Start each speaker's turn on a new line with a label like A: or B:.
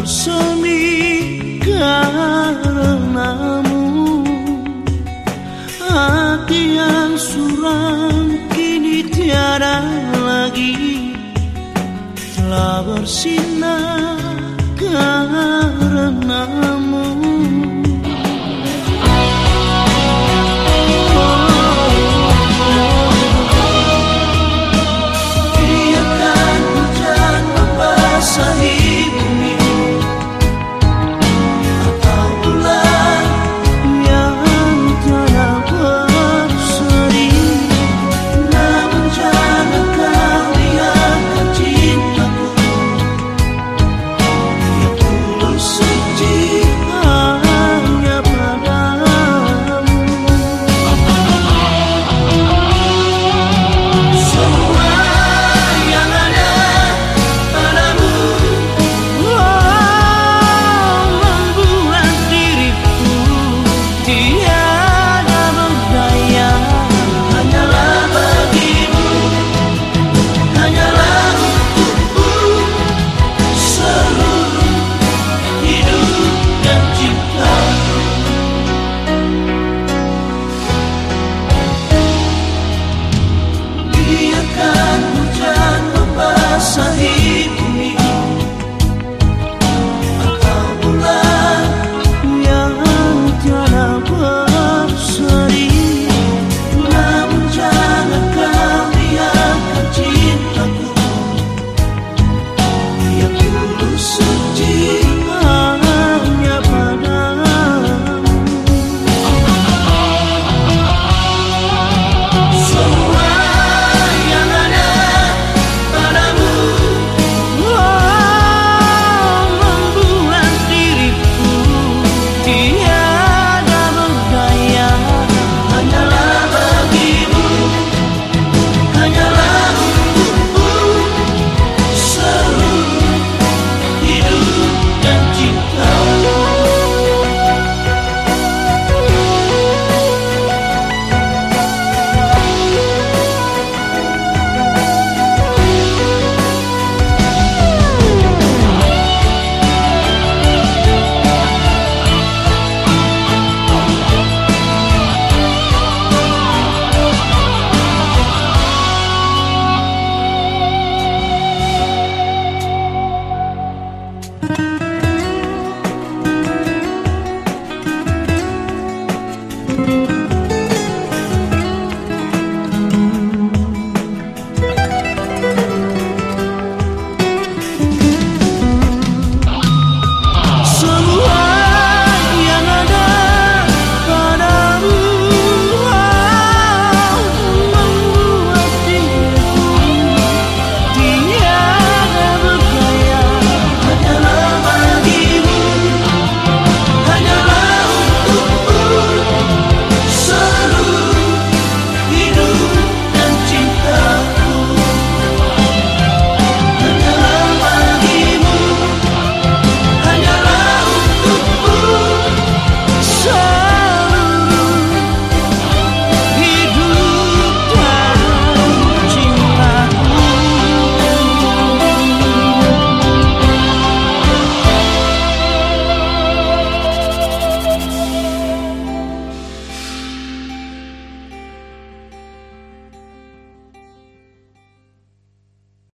A: bersemi karenamu. Hati yang suram kini tiada lagi. Telah bersinar karenamu